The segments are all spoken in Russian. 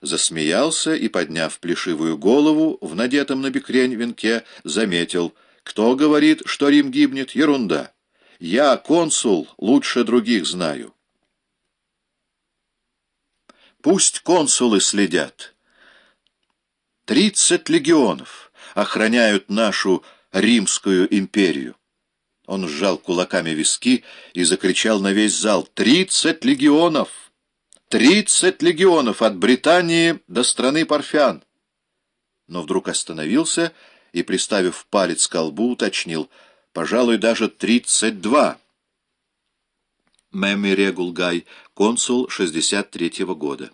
засмеялся и, подняв плешивую голову в надетом на бекрень венке, заметил, «Кто говорит, что Рим гибнет? Ерунда! Я, консул, лучше других знаю». Пусть консулы следят. Тридцать легионов охраняют нашу Римскую империю. Он сжал кулаками виски и закричал на весь зал «Тридцать легионов! Тридцать легионов от Британии до страны Парфян!» Но вдруг остановился и, приставив палец к колбу, уточнил «Пожалуй, даже тридцать два!» Мэмми Регулгай, консул 63-го года.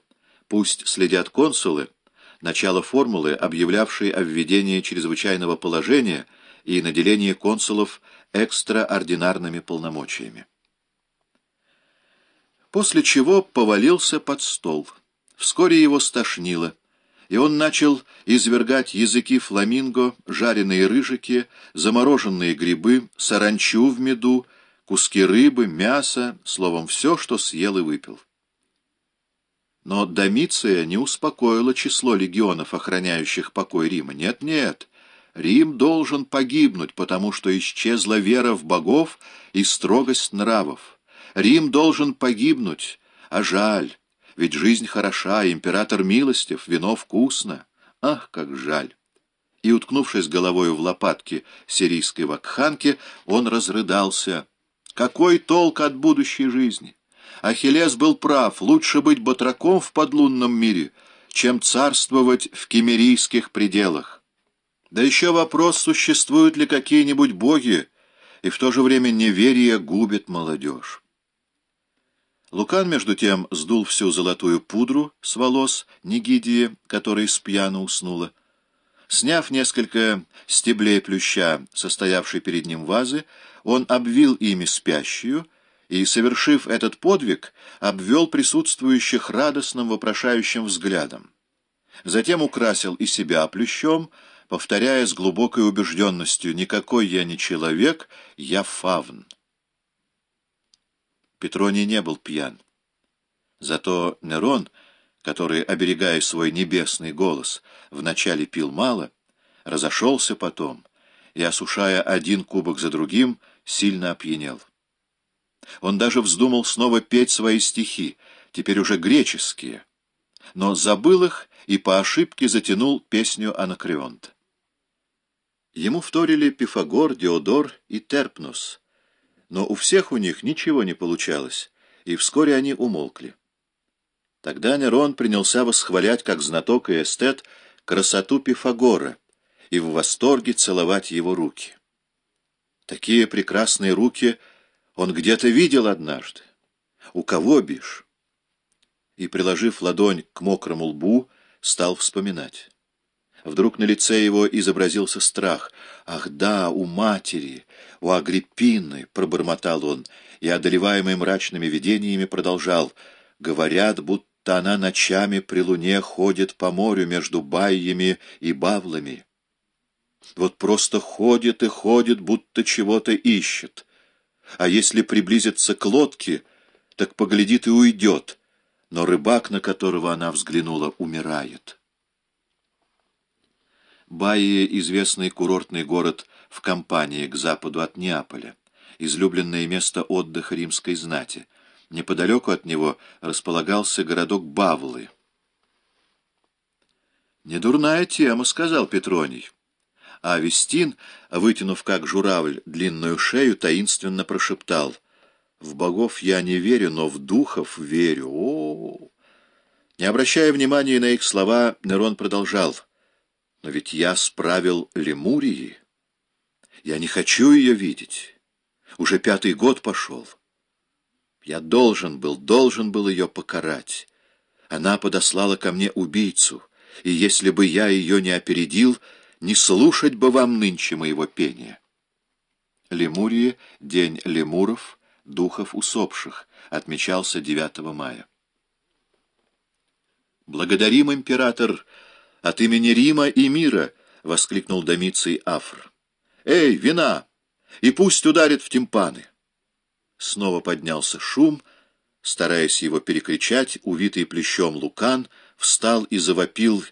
Пусть следят консулы, начало формулы, объявлявшей о введении чрезвычайного положения и наделении консулов экстраординарными полномочиями. После чего повалился под стол. Вскоре его стошнило, и он начал извергать языки фламинго, жареные рыжики, замороженные грибы, саранчу в меду, куски рыбы, мясо, словом, все, что съел и выпил. Но Домиция не успокоила число легионов, охраняющих покой Рима. Нет-нет, Рим должен погибнуть, потому что исчезла вера в богов и строгость нравов. Рим должен погибнуть, а жаль, ведь жизнь хороша, император милостив, вино вкусно. Ах, как жаль! И, уткнувшись головою в лопатки сирийской вакханки, он разрыдался. Какой толк от будущей жизни? Ахиллес был прав, лучше быть батраком в подлунном мире, чем царствовать в кемерийских пределах. Да еще вопрос, существуют ли какие-нибудь боги, и в то же время неверие губит молодежь. Лукан, между тем, сдул всю золотую пудру с волос Нигидии, которая спьяно уснула. Сняв несколько стеблей плюща, состоявшей перед ним вазы, он обвил ими спящую и, совершив этот подвиг, обвел присутствующих радостным вопрошающим взглядом. Затем украсил и себя плющом, повторяя с глубокой убежденностью «Никакой я не человек, я фавн». Петроний не был пьян. Зато Нерон, который, оберегая свой небесный голос, вначале пил мало, разошелся потом и, осушая один кубок за другим, сильно опьянел. Он даже вздумал снова петь свои стихи, теперь уже греческие, но забыл их и по ошибке затянул песню Анакреонта. Ему вторили Пифагор, Диодор и Терпнус, но у всех у них ничего не получалось, и вскоре они умолкли. Тогда Нерон принялся восхвалять, как знаток и эстет, красоту Пифагора и в восторге целовать его руки. Такие прекрасные руки — он где-то видел однажды. У кого бишь? И, приложив ладонь к мокрому лбу, стал вспоминать. Вдруг на лице его изобразился страх. «Ах да, у матери, у Агриппины!» — пробормотал он, и, одолеваемый мрачными видениями, продолжал. «Говорят, будто она ночами при луне ходит по морю между байями и бавлами. Вот просто ходит и ходит, будто чего-то ищет а если приблизится к лодке, так поглядит и уйдет, но рыбак, на которого она взглянула, умирает. Баия — известный курортный город в Кампании, к западу от Неаполя, излюбленное место отдыха римской знати. Неподалеку от него располагался городок Бавлы. «Недурная тема», — сказал Петроний а Авестин, вытянув как журавль длинную шею, таинственно прошептал «В богов я не верю, но в духов верю. О, -о, -о Не обращая внимания на их слова, Нерон продолжал «Но ведь я справил Лемурии. Я не хочу ее видеть. Уже пятый год пошел. Я должен был, должен был ее покарать. Она подослала ко мне убийцу, и если бы я ее не опередил, не слушать бы вам нынче моего пения. Лемурии, день лемуров, духов усопших, отмечался 9 мая. «Благодарим, император, от имени Рима и мира!» — воскликнул Домиций Афр. «Эй, вина! И пусть ударит в тимпаны!» Снова поднялся шум, стараясь его перекричать, увитый плещом Лукан встал и завопил